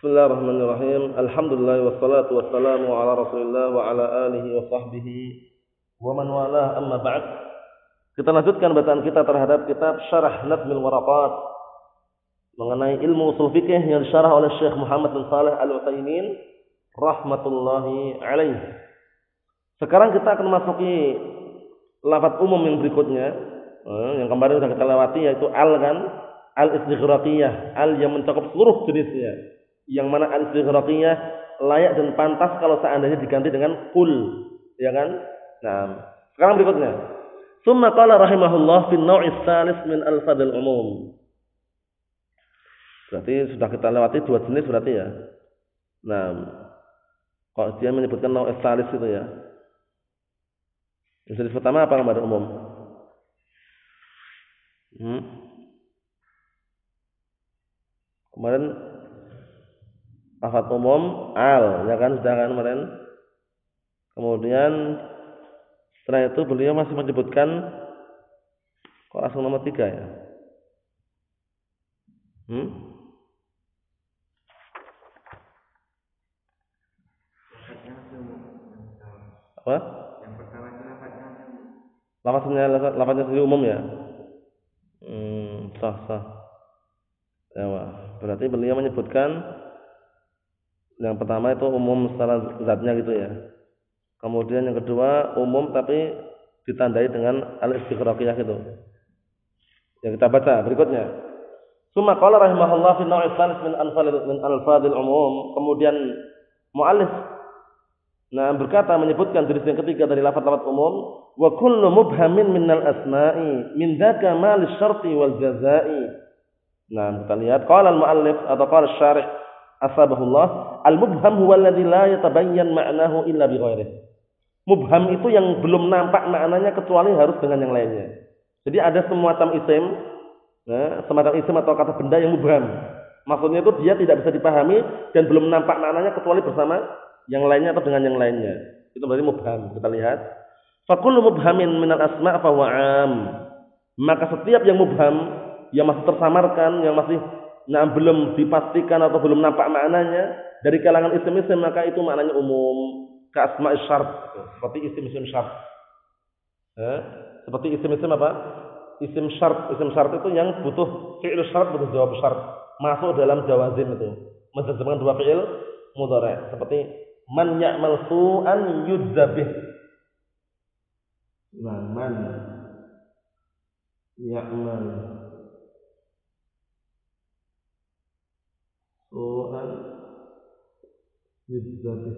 Bismillahirrahmanirrahim. Alhamdulillah wassalatu wassalamu ala Rasulillah wa ala alihi wa sahbihi wa man walah amma ba'd. Kita lanjutkan bacaan kita terhadap kitab Syarah Nadmil Waraqat mengenai ilmu usul fikih yang disyarah oleh Syekh Muhammad bin Saleh Al-Utsaimin rahmatullahi alaih. Sekarang kita akan masuki lafaz umum yang berikutnya eh, yang kemarin sudah kita lewati yaitu al kan al istighraqiyah al yang mencakup seluruh jenisnya yang mana al-istighraqiyah layak dan pantas kalau seandainya diganti dengan kul, ya kan? Nah, sekarang berikutnya. Summa qala rahimahullah fi naw'is salis min al-fadl umum. Berarti sudah kita lewati dua jenis berarti ya. Nah, kalau dia menyebutkan naw'is salis itu ya. Jenis pertama apa gambar umum? Hmm? Kemarin lafaz umum al ya kan? Sudah kan kemarin. Kemudian setelah itu beliau masih menyebutkan kok langsung nomor tiga ya? Hmm? apa? Sendiri umum ya? Hmm, sah sah. Ya berarti beliau menyebutkan yang pertama itu umum secara zatnya gitu ya. Kemudian yang kedua umum tapi ditandai dengan al-istighraqiyah gitu. Yang kita baca berikutnya. Summa qala rahimahullah fi naw'i tsalits min anfalil min umum. Kemudian muallif nah berkata menyebutkan jenis yang ketiga dari lafaz-lafaz umum wa kullu mubhamin min al-asma'i min dzaka mal syarti wal jazai. Nah, kita lihat qala al-muallif atau qala syarih asbabullah al-mubham huwa alladhi la yatabayyan ma'nahu illa bi. Mubham itu yang belum nampak maknanya kecuali harus dengan yang lainnya. Jadi ada semacam isim, ya, semacam isim atau kata benda yang mubham. Maksudnya itu dia tidak bisa dipahami dan belum nampak maknanya kecuali bersama yang lainnya atau dengan yang lainnya. Itu berarti mubham. Kita lihat. Fakullu mubhamin minal asma' fa am. Maka setiap yang mubham yang masih tersamarkan, yang masih nah belum dipastikan atau belum nampak maknanya dari kalangan isim-isim maka itu maknanya umum. Ke asma syarat seperti isim-isim syarat eh? seperti isim-isim apa? Isim syarat isim syarat itu yang butuh fi'il syarat butuh jawab syarat masuk dalam jawazim itu. Menjadikan dua fi'il mudhari. Seperti man ya'mal su'an yudzabih nah man ya'mal su'an yudzabih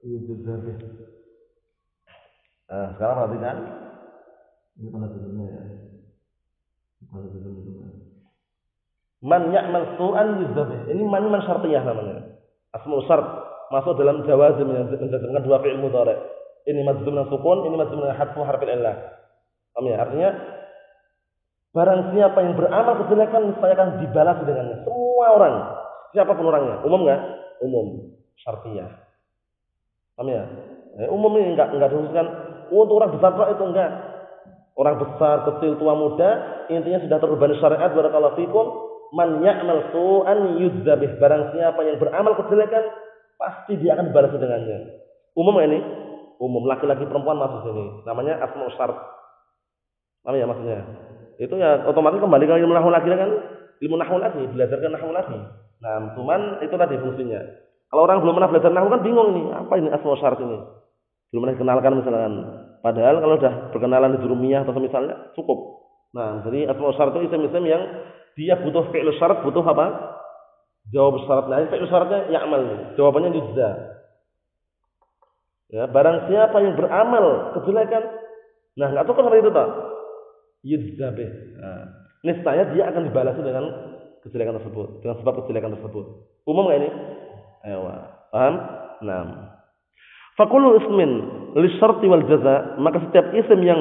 yudzabih nah sekarang perhatikan. Ini mana tujuannya ya? Kan man ya'mal su'an yudzabih ini man man syartiyah namanya. Asmul syart. Masuk dalam jawazim yang menjadikan dua fi'il mudhari. Ini majzum dengan sukun ini majzum dengan hadfu harfil illah paham ya? Artinya Barang siapa yang beramal kejelekan saya akan dibalas dengannya. Semua orang, siapa pun orangnya, umum nggak? Umum, syartiyah. Paham ya? Eh, umum ini enggak enggak dihususkan oh, untuk orang besar itu enggak. Orang besar, kecil, tua, muda, intinya sudah terbebani syariat barakallahu fikum. Man ya'mal su'an yudzabih. Barang siapa yang beramal kejelekan, pasti dia akan dibalas dengannya. Umum ini? Umum. Laki-laki perempuan masuk sini. Namanya asma syart. Paham ya maksudnya? Itu ya otomatis kembali ke ilmu nahu lagi kan. Ilmu nahu lagi belajarkan nahu lagi. Nah cuman itu tadi fungsinya. Kalau orang belum pernah belajar nahu kan bingung ini apa ini asma syarat ini? Belum pernah dikenalkan misalkan. Padahal kalau sudah berkenalan di jurumiyah atau misalnya cukup. Nah jadi asma syarat itu isim-isim yang dia butuh fi'il syarat butuh apa? Jawab syarat nah fi'il syaratnya ya'mal jawabannya yujza ya barang siapa yang beramal kejelekan. Nah nggak cukup seperti itu tak yudzabih. Nah, niscaya dia akan dibalas dengan kejelekan tersebut, dengan sebab kejelekan tersebut. Umum nggak ini? Ayo, paham? Nah. Fakulu ismin li syarti wal jaza, maka setiap isim yang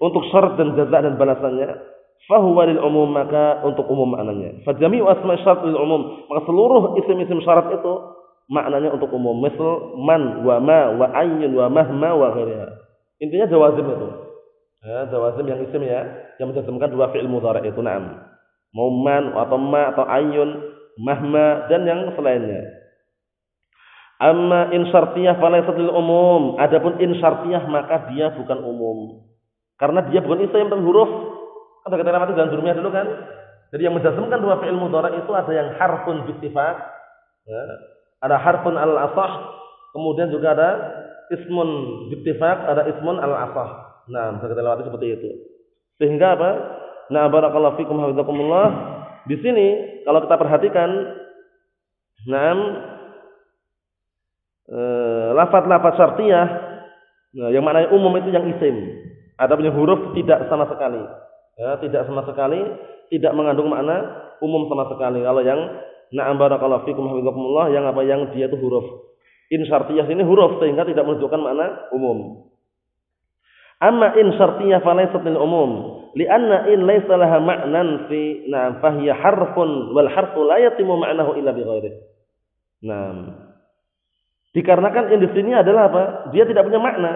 untuk syarat dan jaza dan balasannya fahuwa lil umum maka untuk umum maknanya. Fajami'u asma syarat lil umum, maka seluruh isim-isim syarat itu maknanya untuk umum. Misal man wa ma wa ayyun wa mahma wa ghairiha. Intinya jawazim itu. Ya, jawazim yang isim ya, yang menjazmkan dua fi'il mudhari itu na'am. mau man atau ma atau ayun, mahma dan yang selainnya. Amma in syartiyah lil umum. Adapun in syartiyah maka dia bukan umum. Karena dia bukan isim tapi huruf. Kan kita lewati dalam jurumnya dulu kan. Jadi yang menjazmkan dua fi'il mudhari itu ada yang harfun bittifaq. Ya. Ada harfun al asah, kemudian juga ada ismun bittifaq, ada ismun al asah. Nah, bisa kita lewati seperti itu. Sehingga apa? Nah, barakallahu fikum hafizakumullah. Di sini kalau kita perhatikan nah Eh, lafaz-lafaz syartiyah nah, yang maknanya umum itu yang isim. Ada punya huruf tidak sama sekali. Ya, tidak sama sekali, tidak mengandung makna umum sama sekali. Kalau yang na'am barakallahu fikum hafizakumullah yang apa yang dia itu huruf. In syartiyah ini huruf sehingga tidak menunjukkan makna umum. Amma in syartiyah falaysat lil umum, li'anna in laysa laha ma'nan fi na'am fahiya harfun wal harfu la yatimu ma'nahu illa bi ghairihi. Naam. Dikarenakan in di sini adalah apa? Dia tidak punya makna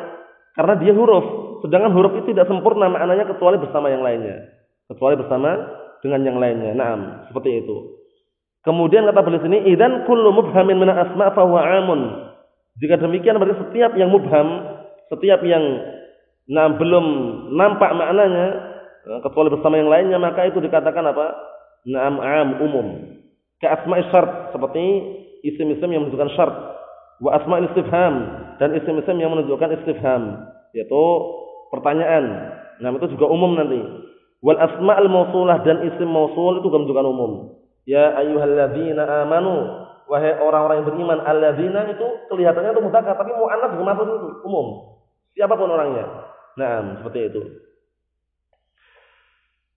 karena dia huruf. Sedangkan huruf itu tidak sempurna maknanya kecuali bersama yang lainnya. Kecuali bersama dengan yang lainnya. Naam, seperti itu. Kemudian kata beliau sini, "Idzan kullu mubhamin min asma fa huwa 'amun." Jika demikian berarti setiap yang mubham, setiap yang nah, belum nampak maknanya eh, kecuali bersama yang lainnya maka itu dikatakan apa? Naam 'am umum. Ka asma'i syart seperti isim-isim yang menunjukkan syarat wa asma'il istifham dan isim-isim yang menunjukkan istifham yaitu pertanyaan. Nah, itu juga umum nanti. Wal asma'ul mausulah dan isim mausul itu juga menunjukkan umum. Ya ayyuhalladzina amanu wahai orang-orang yang beriman alladzina itu kelihatannya itu mudzakkar tapi muannats juga masuk itu umum. Siapa pun orangnya. Nah, seperti itu.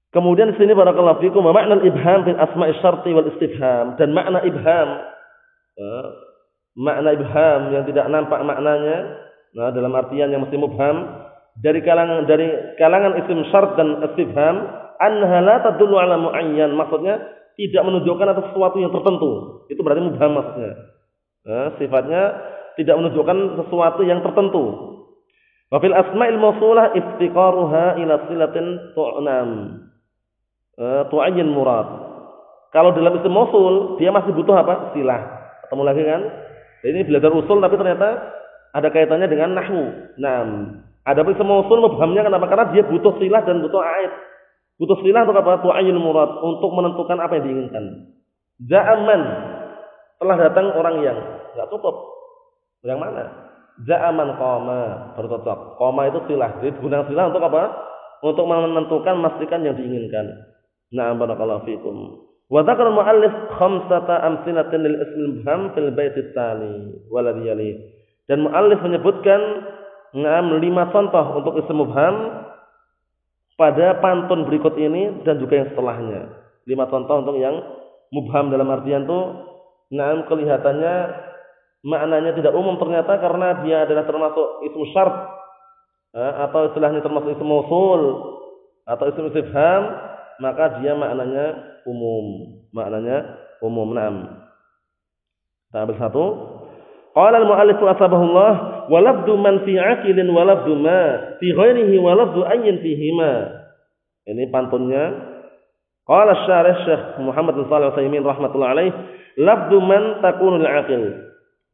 Kemudian di sini barakallahu fikum makna ibham fil asma'i syarti wal istifham. Dan makna ibham eh, makna ibham yang tidak nampak maknanya nah dalam artian yang mesti mubham dari kalangan dari kalangan isim syarat dan istifham anha la tadullu ala muayyan. Maksudnya tidak menunjukkan atas sesuatu yang tertentu. Itu berarti mubham maksudnya. Nah, sifatnya tidak menunjukkan sesuatu yang tertentu wa fil asma'il mausulah iftiqaruha ila silatin tu'nam eh, tu'ayyin murad kalau dalam isim mausul dia masih butuh apa silah ketemu lagi kan ini belajar usul tapi ternyata ada kaitannya dengan nahwu. Nah, ada pun semua usul mubhamnya kenapa? Karena dia butuh silah dan butuh ait. Butuh silah untuk apa? Tu'ayil murad untuk menentukan apa yang diinginkan. Za'aman telah datang orang yang enggak cukup. Yang mana? Za'aman qama baru cocok. Qama itu silah. Jadi digunakan silah untuk apa? Untuk menentukan memastikan yang diinginkan. Na'am barakallahu fikum. Wa dzakara muallif khamsata amsinatin lil ismil mubham fil bait tsani waladhi yali. Dan muallif menyebutkan enam lima contoh untuk isim mubham pada pantun berikut ini dan juga yang setelahnya. Lima contoh untuk yang mubham dalam artian itu enam kelihatannya maknanya tidak umum ternyata karena dia adalah termasuk isim syart atau istilahnya termasuk isim mausul atau isim istifham maka dia maknanya umum. Maknanya umum. Kita ambil satu. Qala al-mu'allif asbahullah wa lafdu man fi aqilin wa lafdu ma fi ghairihi wa lafdu ayyin fihima. Ini pantunnya. Qala syarih Syekh Muhammad bin Shalih Al-Utsaimin rahimatullah alaih, lafdu man takunul aqil.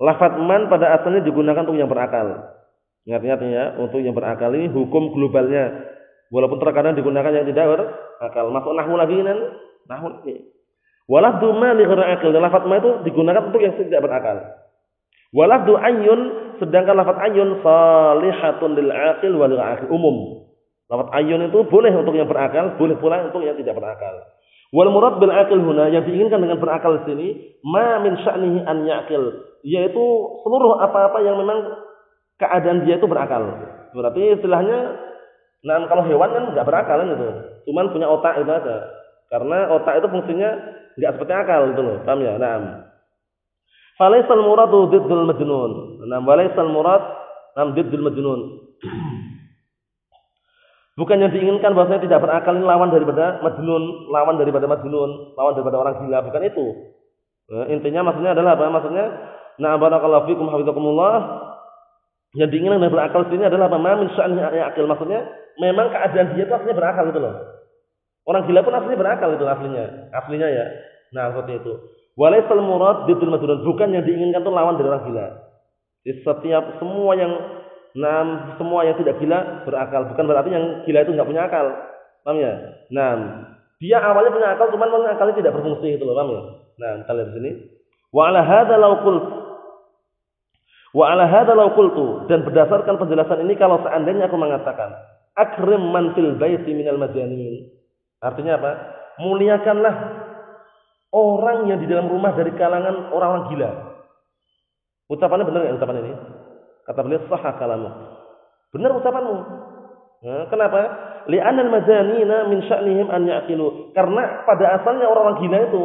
Lafaz man pada asalnya digunakan untuk yang berakal. Ingat-ingat ya, untuk yang berakal ini hukum globalnya. Walaupun terkadang digunakan yang tidak berakal. Masuk nahwu lagi kan? Nahwu lagi. Walafdu ma li akal. Dan lafaz ma itu digunakan untuk yang tidak berakal. Walafdu ayun sedangkan lafaz ayun salihatun lil aqil wa lil aqil umum. Lafaz ayun itu boleh untuk yang berakal, boleh pula untuk yang tidak berakal. Wal murad bil aqil huna yang diinginkan dengan berakal di sini ma min sya'nihi an yaqil, yaitu seluruh apa-apa yang memang keadaan dia itu berakal. Berarti istilahnya nah kalau hewan kan nggak berakal kan itu. Cuman punya otak itu aja. Karena otak itu fungsinya nggak seperti akal itu loh, paham ya? Naam. Falaisal muradu diddul majnun. Naam, walaisal murad nam diddul majnun. Bukan yang diinginkan bahwasanya tidak berakal ini lawan daripada majnun, lawan daripada majnun, lawan daripada orang gila, bukan itu. Nah, intinya maksudnya adalah apa? Maksudnya na barakallahu fikum hafizakumullah. Yang diinginkan dengan berakal sini adalah apa? Ma min sya'ni akil. Maksudnya memang keadaan dia itu artinya berakal gitu loh. Orang gila pun aslinya berakal itu aslinya. Aslinya ya. Nah, seperti itu. Walaisal murad bidul majnun, bukan yang diinginkan itu lawan dari orang gila. Jadi setiap semua yang Nah, semua yang tidak gila berakal. Bukan berarti yang gila itu nggak punya akal. Paham ya? Nah, dia awalnya punya akal, cuman akalnya tidak berfungsi itu loh, paham ya? Nah, kita lihat di sini. Wa ala hadza law Wa ala hadza law qultu dan berdasarkan penjelasan ini kalau seandainya aku mengatakan akrim man fil baiti minal majanin. Artinya apa? Muliakanlah orang yang di dalam rumah dari kalangan orang-orang gila. Ucapannya benar ya ucapan ini? Kata beliau sah kalamu. Benar ucapanmu. Nah, kenapa? Li'anal mazanina min sya'nihim an ya'qilu. Karena pada asalnya orang-orang gila itu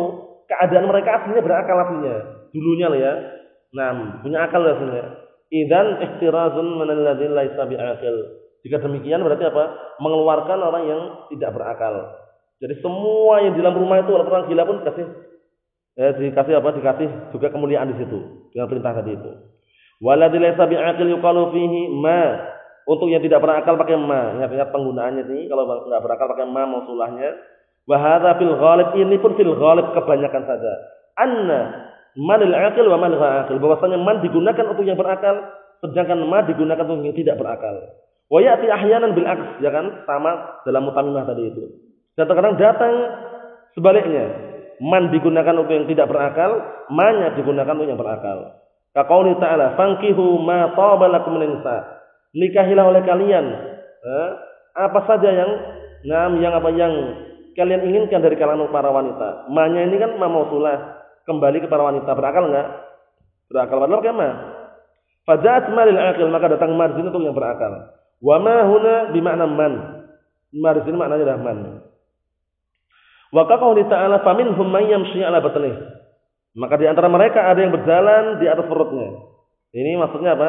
keadaan mereka aslinya berakal aslinya. Dulunya lah ya. Nah, punya akal aslinya. Idan ihtirazun min alladzi laisa bi'aqil. Jika demikian berarti apa? Mengeluarkan orang yang tidak berakal. Jadi semua yang di dalam rumah itu orang gila pun dikasih eh, dikasih apa? Dikasih juga kemuliaan di situ dengan perintah tadi itu. Waladzi laysa bi'aqil yuqalu fihi ma. Untuk yang tidak berakal pakai ma. Ingat-ingat penggunaannya ini kalau enggak berakal pakai ma mausulahnya. Wa hadza fil ini pun fil kebanyakan saja. Anna manil aqil wa manil aqil. Bahwasanya man digunakan untuk yang berakal sedangkan ma digunakan untuk yang tidak berakal. Wa ya'ti ahyanan bil aks, ya kan? Sama dalam mutamimah tadi itu. Dan terkadang datang sebaliknya. Man digunakan untuk yang tidak berakal, ma-nya digunakan untuk yang berakal. Kaqauli ta'ala, "Fankihu ma taba lakum nisa." Nikahilah oleh kalian eh, apa saja yang ngam yang apa yang kalian inginkan dari kalangan para wanita. Manya ini kan ma mausulah, kembali ke para wanita. Berakal enggak? Berakal padahal kema. Fajat malil akil, maka datang mar sini untuk yang berakal. Wa ma huna bimakna man. Mar sini maknanya adalah man. Wa qawli ta'ala faminhum man yamshi ala batnih. Maka di antara mereka ada yang berjalan di atas perutnya. Ini maksudnya apa?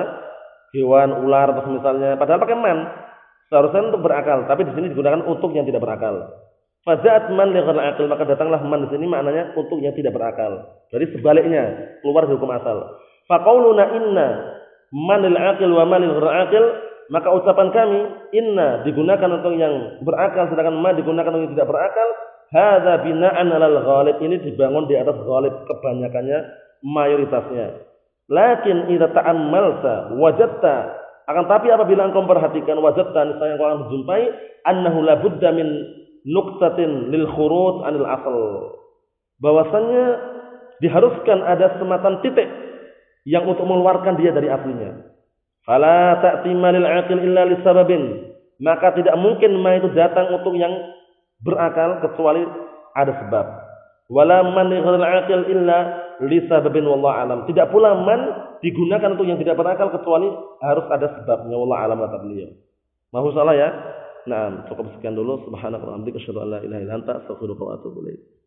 Hewan, ular atau misalnya. Padahal pakai man. Seharusnya untuk berakal, tapi di sini digunakan untuk yang tidak berakal. Fazat man li akal, maka datanglah man di sini maknanya untuk yang tidak berakal. Jadi sebaliknya, keluar dari hukum asal. Faqauluna inna man lil wa man akil, maka ucapan kami inna digunakan untuk yang berakal sedangkan ma digunakan untuk yang tidak berakal Hadza bina'an 'alal ghalib ini dibangun di atas ghalib kebanyakannya mayoritasnya. Lakin idza ta'ammalta wajadta akan tapi apabila engkau perhatikan wajadta niscaya engkau akan menjumpai annahu la budda min nuqtatin lil khuruj anil asal. Bahwasanya diharuskan ada sematan titik yang untuk mengeluarkan dia dari aslinya. Fala ta'tima lil aqil illa lisababin. Maka tidak mungkin ma itu datang untuk yang berakal kecuali ada sebab. Wala man aqil illa li sababin wallahu alam. Tidak pula man digunakan untuk yang tidak berakal kecuali harus ada sebabnya wallahu alam kata beliau. Mahu salah ya? Nah, cukup sekian dulu. Subhanakallahumma wa bihamdika asyhadu an la ilaha illa anta astaghfiruka wa atubu ilaik.